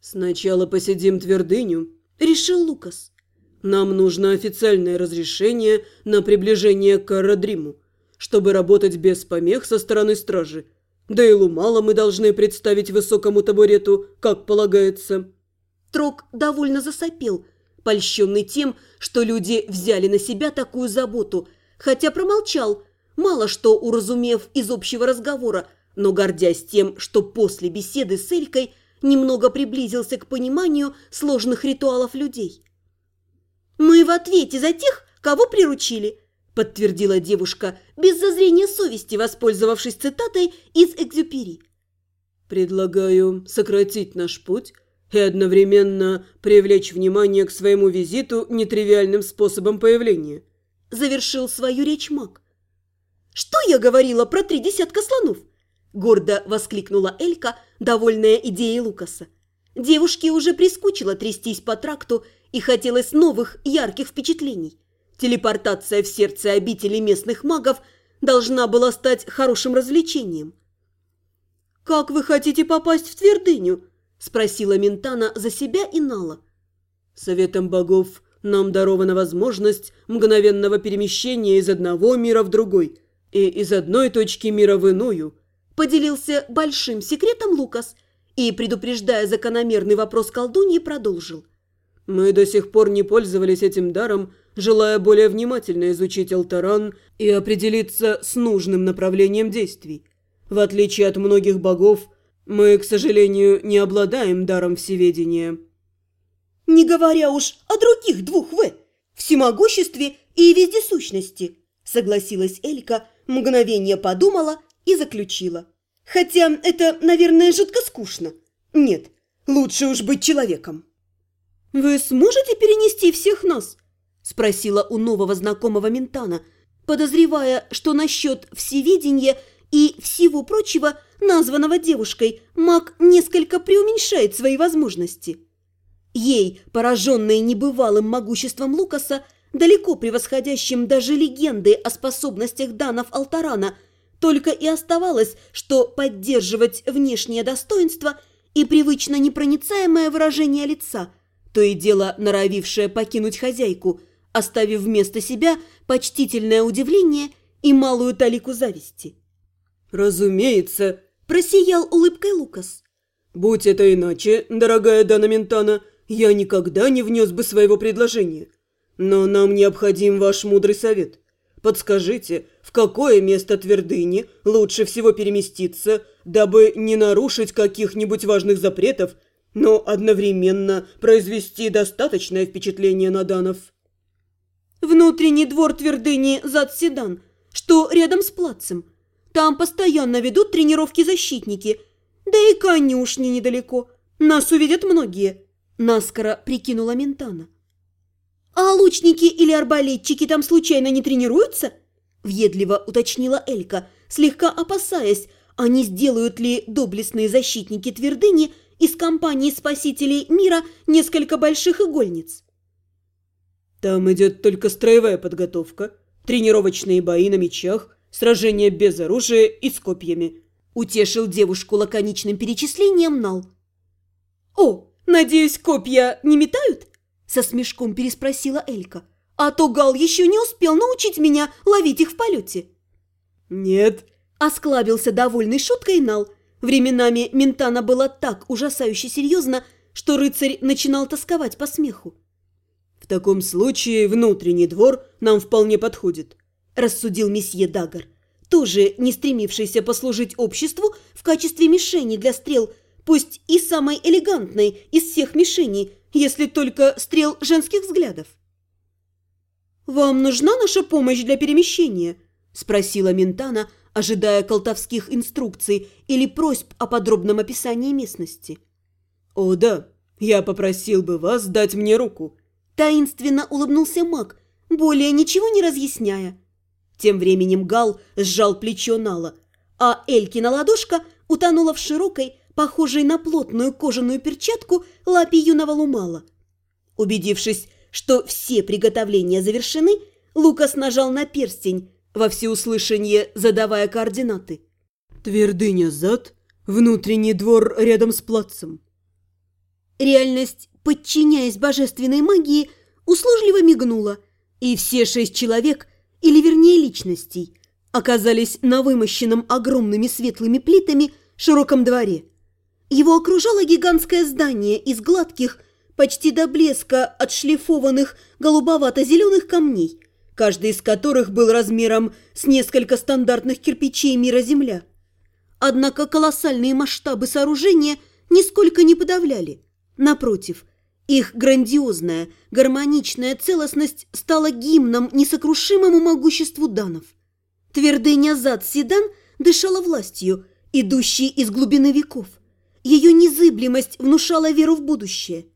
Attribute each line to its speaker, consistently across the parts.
Speaker 1: «Сначала посидим твердыню», — решил Лукас. «Нам нужно официальное разрешение на приближение к Аэродриму, чтобы работать без помех со стороны стражи. Да и Лумала мы должны представить высокому табурету, как полагается».
Speaker 2: Трок довольно засопел, польщенный тем, что люди взяли на себя такую заботу, хотя промолчал, мало что уразумев из общего разговора, но гордясь тем, что после беседы с Элькой немного приблизился к пониманию сложных ритуалов людей. «Мы в ответе за тех, кого приручили», подтвердила девушка, без зазрения совести воспользовавшись цитатой из Экзюпери.
Speaker 1: «Предлагаю сократить наш путь и одновременно привлечь внимание к своему визиту нетривиальным способом появления»,
Speaker 2: завершил свою речь маг. «Что я говорила про три десятка слонов?» гордо воскликнула Элька, довольная идеей Лукаса. Девушке уже прискучило трястись по тракту и хотелось новых ярких впечатлений. Телепортация в сердце обители местных магов должна была стать хорошим развлечением. «Как вы хотите попасть в твердыню?» – спросила Ментана за себя и Нала.
Speaker 1: «Советом богов нам дарована возможность мгновенного перемещения из одного мира в другой и из одной точки мира в иную», –
Speaker 2: поделился большим секретом Лукас и, предупреждая закономерный вопрос колдуньи, продолжил.
Speaker 1: «Мы до сих пор не пользовались этим даром, желая более внимательно изучить Алтаран и определиться с нужным направлением действий. В отличие от многих богов, мы, к сожалению, не обладаем даром всеведения.
Speaker 2: Не говоря уж о других двух «В» – всемогуществе и вездесущности, согласилась Элька, мгновение подумала и заключила. Хотя это, наверное, жутко скучно. Нет, лучше уж быть человеком. «Вы сможете перенести всех нас?» – спросила у нового знакомого Ментана, подозревая, что насчет всеведения и всего прочего – названного девушкой, маг несколько преуменьшает свои возможности. Ей, пораженной небывалым могуществом Лукаса, далеко превосходящим даже легенды о способностях данов Алтарана, только и оставалось, что поддерживать внешнее достоинство и привычно непроницаемое выражение лица, то и дело норовившее покинуть хозяйку, оставив вместо себя почтительное удивление и малую талику зависти.
Speaker 1: «Разумеется»,
Speaker 2: Просиял улыбкой Лукас.
Speaker 1: «Будь это иначе, дорогая Дана Ментана, я никогда не внес бы своего предложения. Но нам необходим ваш мудрый совет. Подскажите, в какое место твердыни лучше всего переместиться, дабы не нарушить каких-нибудь важных запретов, но одновременно произвести достаточное впечатление на данов?»
Speaker 2: «Внутренний двор твердыни Зад-Седан, что рядом с плацем», там постоянно ведут тренировки защитники. Да и конюшни недалеко. Нас увидят многие», – наскоро прикинула Ментана. «А лучники или арбалетчики там случайно не тренируются?» – въедливо уточнила Элька, слегка опасаясь, а не сделают ли доблестные защитники твердыни из компании спасителей мира несколько больших игольниц.
Speaker 1: «Там идет только строевая подготовка, тренировочные бои на мечах, Сражение без оружия и с копьями.
Speaker 2: Утешил девушку лаконичным перечислением Нал. «О, надеюсь, копья не метают?» Со смешком переспросила Элька. «А то Гал еще не успел научить меня ловить их в полете».
Speaker 1: «Нет», –
Speaker 2: осклабился довольный шуткой Нал. Временами Ментана была так ужасающе серьезно, что рыцарь начинал тосковать по смеху.
Speaker 1: «В таком случае внутренний двор нам вполне подходит
Speaker 2: рассудил месье Дагар, тоже не стремившийся послужить обществу в качестве мишени для стрел, пусть и самой элегантной из всех мишеней, если только стрел женских взглядов. «Вам нужна наша помощь для перемещения?» – спросила Ментана, ожидая колтовских инструкций или просьб о подробном описании местности.
Speaker 1: «О да, я попросил бы вас дать мне руку», –
Speaker 2: таинственно улыбнулся маг, более ничего не разъясняя. Тем временем Гал сжал плечо Нала, а Элькина ладошка утонула в широкой, похожей на плотную кожаную перчатку лапе юного Лумала. Убедившись, что все приготовления завершены, Лукас нажал на перстень, во всеуслышание задавая Реальность, подчиняясь божественной магии, услужливо мигнула, и все шесть человек, или вернее личностей, оказались на вымощенном огромными светлыми плитами широком дворе. Его окружало гигантское здание из гладких, почти до блеска отшлифованных голубовато-зеленых камней, каждый из которых был размером с несколько стандартных кирпичей мира Земля. Однако колоссальные масштабы сооружения нисколько не подавляли. Напротив, их грандиозная, гармоничная целостность стала гимном несокрушимому могуществу данов. Твердыня зад Седан дышала властью, идущей из глубины веков. Ее незыблемость внушала веру в будущее.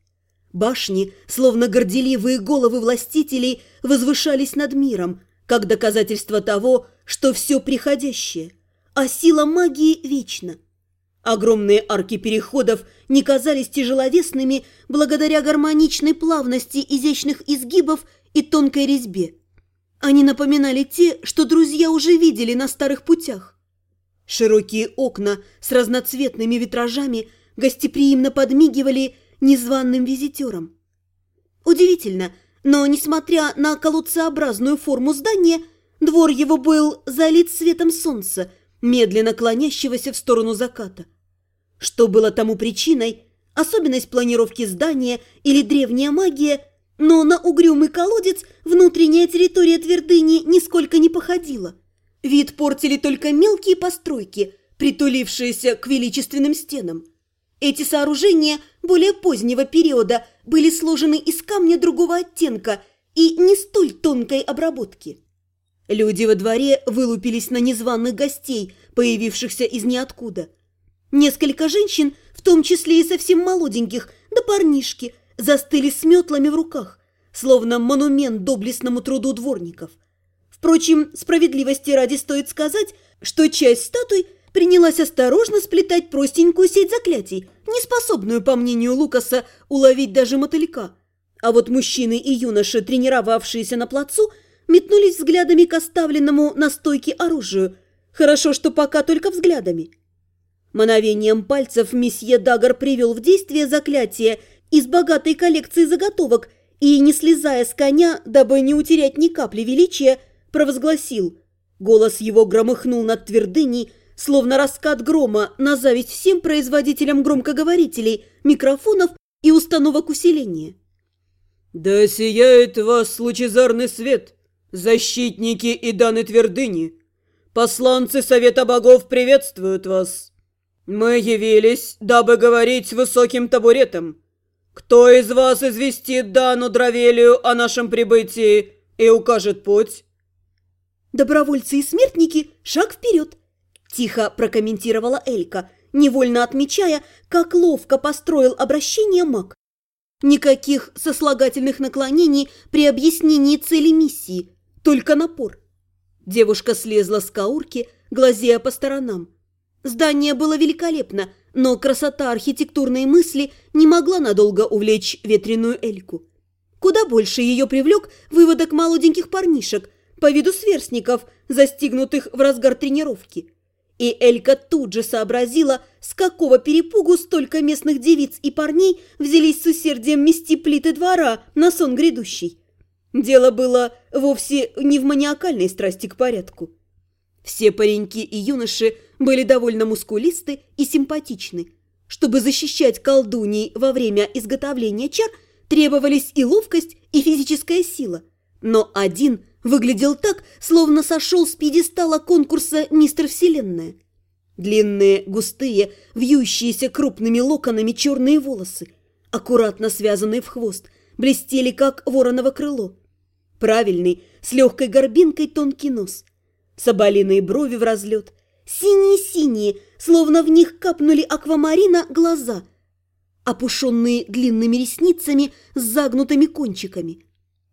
Speaker 2: Башни, словно горделивые головы властителей, возвышались над миром, как доказательство того, что все приходящее, а сила магии вечна. Огромные арки переходов не казались тяжеловесными благодаря гармоничной плавности изящных изгибов и тонкой резьбе. Они напоминали те, что друзья уже видели на старых путях. Широкие окна с разноцветными витражами гостеприимно подмигивали незваным визитерам. Удивительно, но, несмотря на колодцеобразную форму здания, двор его был залит светом солнца, медленно клонящегося в сторону заката. Что было тому причиной, особенность планировки здания или древняя магия, но на угрюмый колодец внутренняя территория твердыни нисколько не походила. Вид портили только мелкие постройки, притулившиеся к величественным стенам. Эти сооружения более позднего периода были сложены из камня другого оттенка и не столь тонкой обработки. Люди во дворе вылупились на незваных гостей, появившихся из ниоткуда – Несколько женщин, в том числе и совсем молоденьких, да парнишки, застыли с метлами в руках, словно монумент доблестному труду дворников. Впрочем, справедливости ради стоит сказать, что часть статуй принялась осторожно сплетать простенькую сеть заклятий, неспособную, по мнению Лукаса, уловить даже мотылька. А вот мужчины и юноши, тренировавшиеся на плацу, метнулись взглядами к оставленному на стойке оружию. Хорошо, что пока только взглядами. Мановением пальцев месье Дагар привел в действие заклятие из богатой коллекции заготовок и, не слезая с коня, дабы не утерять ни капли величия, провозгласил. Голос его громыхнул над твердыней, словно раскат грома на зависть всем производителям громкоговорителей, микрофонов и установок усиления.
Speaker 1: «Да сияет вас лучезарный свет, защитники и даны твердыни! Посланцы Совета Богов приветствуют вас!» «Мы явились, дабы говорить высоким табуретом. Кто из вас известит Дану Дравелию о нашем прибытии и укажет путь?»
Speaker 2: «Добровольцы и смертники, шаг вперед!» Тихо прокомментировала Элька, невольно отмечая, как ловко построил обращение маг. Никаких сослагательных наклонений при объяснении цели миссии, только напор. Девушка слезла с каурки, глазея по сторонам. Здание было великолепно, но красота архитектурной мысли не могла надолго увлечь ветреную Эльку. Куда больше ее привлек выводок молоденьких парнишек, по виду сверстников, застигнутых в разгар тренировки. И Элька тут же сообразила, с какого перепугу столько местных девиц и парней взялись с усердием мести плиты двора на сон грядущий. Дело было вовсе не в маниакальной страсти к порядку. Все пареньки и юноши были довольно мускулисты и симпатичны. Чтобы защищать колдуней во время изготовления чар, требовались и ловкость, и физическая сила. Но один выглядел так, словно сошел с пьедестала конкурса «Мистер Вселенная». Длинные, густые, вьющиеся крупными локонами черные волосы, аккуратно связанные в хвост, блестели, как вороново крыло. Правильный, с легкой горбинкой тонкий нос – соболиные брови в разлет, синие-синие, словно в них капнули аквамарина глаза, опушенные длинными ресницами с загнутыми кончиками,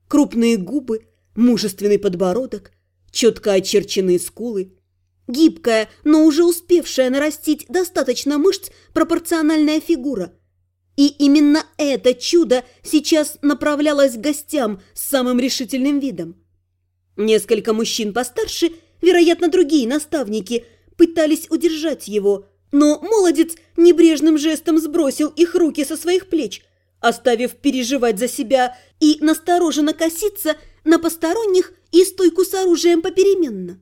Speaker 2: крупные губы, мужественный подбородок, четко очерченные скулы, гибкая, но уже успевшая нарастить достаточно мышц пропорциональная фигура. И именно это чудо сейчас направлялось к гостям с самым решительным видом. Несколько мужчин постарше – вероятно, другие наставники, пытались удержать его, Но молодец небрежным жестом сбросил их руки со своих плеч, оставив переживать за себя и настороженно коситься на посторонних и стойку с оружием попеременно.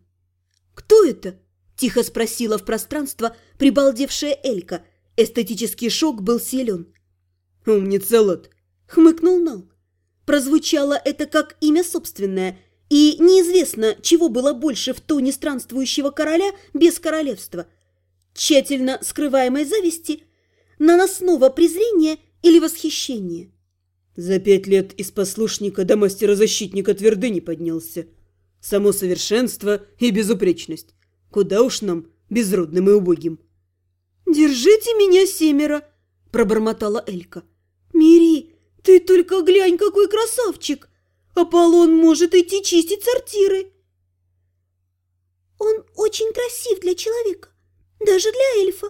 Speaker 2: «Кто это?» – тихо спросила в пространство прибалдевшая Элька. Эстетический шок был силен.
Speaker 1: «Умница, Лот!»
Speaker 2: – хмыкнул Нал. Прозвучало это как имя собственное, и неизвестно, чего было больше в тоне странствующего короля без королевства – тщательно скрываемой зависти, наносного презрения или восхищения.
Speaker 1: За пять лет из послушника до мастера-защитника твердыни поднялся. Само совершенство и безупречность. Куда уж нам, безродным и убогим.
Speaker 2: «Держите меня, семеро!» – пробормотала Элька. «Мири, ты только глянь, какой красавчик! Аполлон может идти чистить сортиры!» «Он очень красив для человека. Даже для эльфа.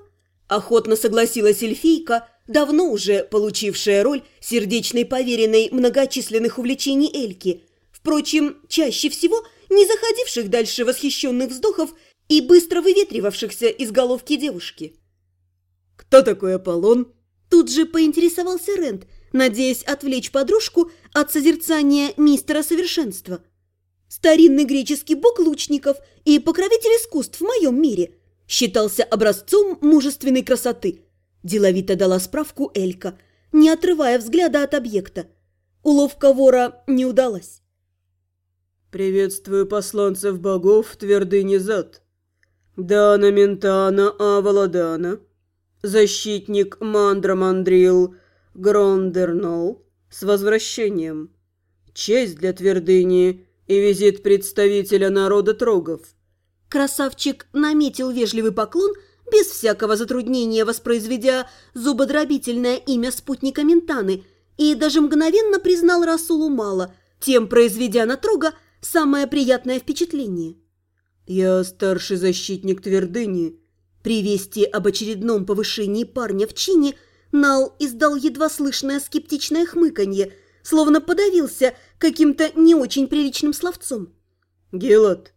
Speaker 2: Охотно согласилась эльфийка, давно уже получившая роль сердечной поверенной многочисленных увлечений Эльки, впрочем, чаще всего не заходивших дальше восхищенных вздохов и быстро выветривавшихся из головки девушки.
Speaker 1: «Кто такой Аполлон?»
Speaker 2: Тут же поинтересовался Рент, надеясь отвлечь подружку от созерцания мистера совершенства. «Старинный греческий бог лучников и покровитель искусств в моем мире», считался образцом мужественной красоты. Деловито дала справку Элька, не отрывая взгляда от объекта. Уловка вора не удалась.
Speaker 1: «Приветствую посланцев богов твердыни зад. Дана Ментана Аваладана, защитник Мандра Мандрил Грондернол с возвращением. Честь для твердыни и визит представителя народа Трогов».
Speaker 2: Красавчик наметил вежливый поклон, без всякого затруднения воспроизведя зубодробительное имя спутника Ментаны, и даже мгновенно признал Расулу мало, тем произведя на Трога самое приятное впечатление.
Speaker 1: «Я старший защитник Твердыни».
Speaker 2: При вести об очередном повышении парня в чине Нал издал едва слышное скептичное хмыканье, словно подавился каким-то не очень приличным словцом.
Speaker 1: «Гелот,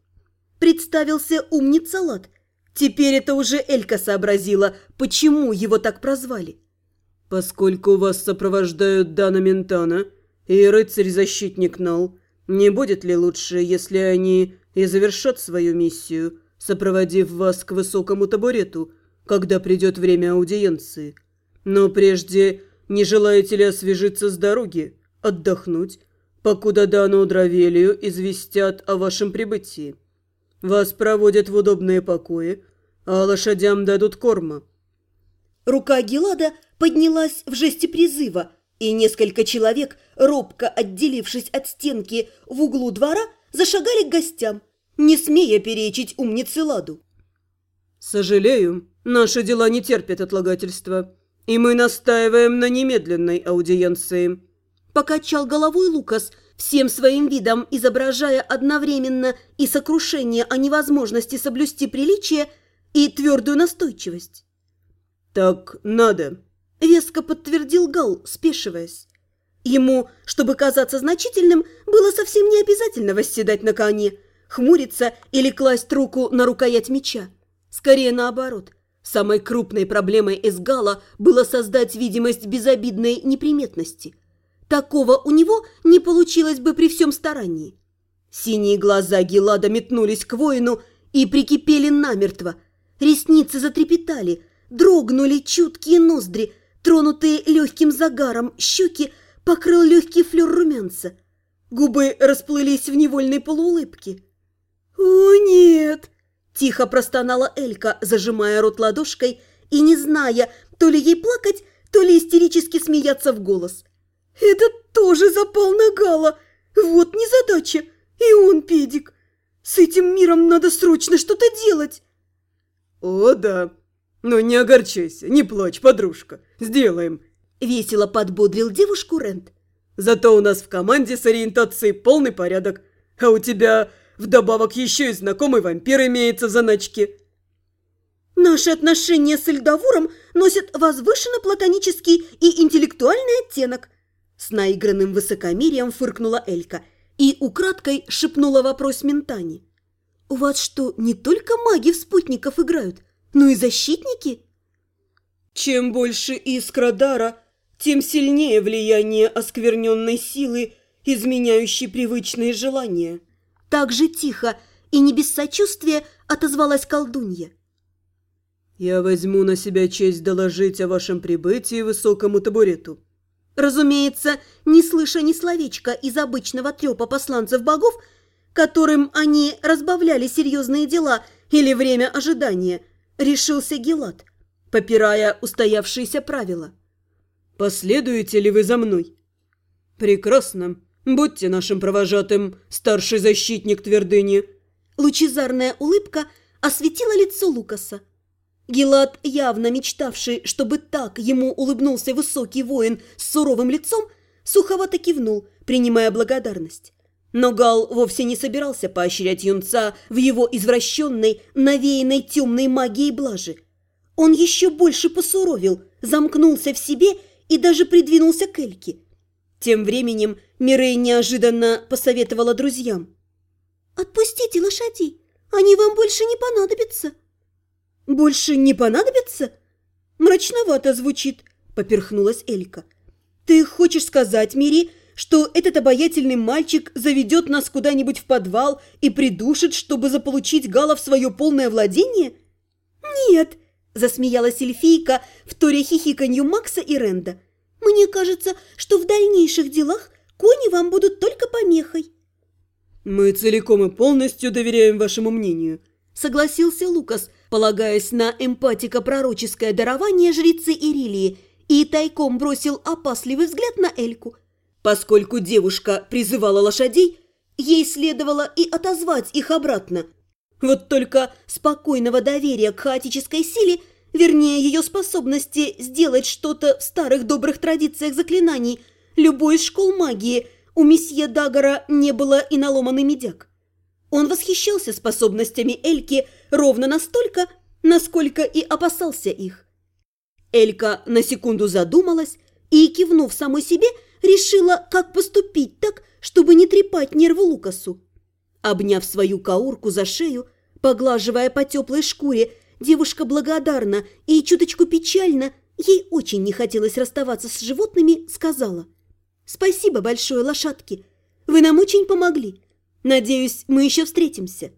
Speaker 2: представился умница Лад. Теперь это уже Элька сообразила, почему его так прозвали.
Speaker 1: «Поскольку вас сопровождают Дана Ментана и рыцарь-защитник Нал, не будет ли лучше, если они и завершат свою миссию, сопроводив вас к высокому табурету, когда придет время аудиенции? Но прежде не желаете ли освежиться с дороги, отдохнуть, покуда Дану Дравелию известят о вашем прибытии?» Вас проводят в удобные покои, а лошадям дадут корма».
Speaker 2: Рука Гелада поднялась в жесте призыва, и несколько человек, робко отделившись от стенки в углу двора, зашагали к гостям, не смея перечить умнице Ладу.
Speaker 1: «Сожалею, наши дела не терпят отлагательства, и мы настаиваем на немедленной аудиенции», –
Speaker 2: покачал головой Лукас – всем своим видом изображая одновременно и сокрушение о невозможности соблюсти приличие, и твердую настойчивость.
Speaker 1: «Так надо», –
Speaker 2: веско подтвердил Гал, спешиваясь. Ему, чтобы казаться значительным, было совсем не обязательно восседать на коне, хмуриться или класть руку на рукоять меча. Скорее наоборот. Самой крупной проблемой Эсгала было создать видимость безобидной неприметности. Такого у него не получилось бы при всем старании. Синие глаза Гелада метнулись к воину и прикипели намертво. Ресницы затрепетали, дрогнули чуткие ноздри, тронутые легким загаром, щеки покрыл легкий флер румянца. Губы расплылись в невольной полуулыбке. «О, нет!» – тихо простонала Элька, зажимая рот ладошкой и не зная, то ли ей плакать, то ли истерически смеяться в голос – «Этот тоже запал на Гала! Вот незадача! И он педик! С этим миром надо срочно что-то делать!»
Speaker 1: «О, да! Но не огорчайся, не плачь, подружка! Сделаем!»
Speaker 2: Весело подбодрил девушку Рент.
Speaker 1: «Зато у нас в команде с ориентацией полный порядок, а у тебя вдобавок еще и знакомый вампир имеется в заначке!»
Speaker 2: Наши отношения с Эльдавуром носят возвышенно-платонический и интеллектуальный оттенок – с наигранным высокомерием фыркнула Элька и украдкой шепнула вопрос Ментани. «У вас что, не только маги в спутников играют, но и защитники?»
Speaker 1: Чем больше искра дара, тем сильнее влияние оскверненной силы, изменяющей привычные желания.
Speaker 2: Так же тихо и не без сочувствия отозвалась колдунья.
Speaker 1: «Я возьму на себя честь доложить о вашем прибытии высокому табурету».
Speaker 2: Разумеется, не слыша ни словечка из обычного трепа посланцев богов, которым они разбавляли серьезные дела или время ожидания, решился Гелат, попирая устоявшиеся правила.
Speaker 1: «Последуете ли вы за мной?» «Прекрасно. Будьте нашим провожатым, старший защитник твердыни».
Speaker 2: Лучезарная улыбка осветила лицо Лукаса. Гелат, явно мечтавший, чтобы так ему улыбнулся высокий воин с суровым лицом, суховато кивнул, принимая благодарность. Но Гал вовсе не собирался поощрять юнца в его извращенной, навеянной темной магией блажи. Он еще больше посуровил, замкнулся в себе и даже придвинулся к Эльке. Тем временем Мирей неожиданно посоветовала друзьям. «Отпустите лошадей, они вам больше не понадобятся». «Больше не понадобится?» «Мрачновато звучит», – поперхнулась Элька. «Ты хочешь сказать, Мири, что этот обаятельный мальчик заведет нас куда-нибудь в подвал и придушит, чтобы заполучить Гала в свое полное владение?» «Нет», – засмеялась эльфийка, вторя хихиканью Макса и Ренда. «Мне кажется, что в дальнейших делах кони вам будут только помехой».
Speaker 1: «Мы целиком и полностью доверяем вашему мнению», – согласился Лукас – полагаясь на эмпатико-пророческое дарование жрицы Ирилии, и тайком бросил опасливый взгляд на Эльку. Поскольку девушка призывала лошадей, ей следовало и отозвать их обратно. Вот только спокойного доверия к хаотической силе, вернее ее способности сделать что-то в старых добрых традициях заклинаний, любой из школ магии у месье Дагора не было и наломанный медяк. Он восхищался способностями Эльки ровно настолько, насколько и опасался их. Элька на секунду задумалась и, кивнув самой себе, решила, как поступить так, чтобы не трепать нервы Лукасу. Обняв свою каурку за шею, поглаживая по теплой шкуре, девушка благодарна и чуточку печально, ей очень не хотелось расставаться с животными, сказала «Спасибо большое, лошадки, вы нам очень помогли». Надеюсь, мы еще встретимся.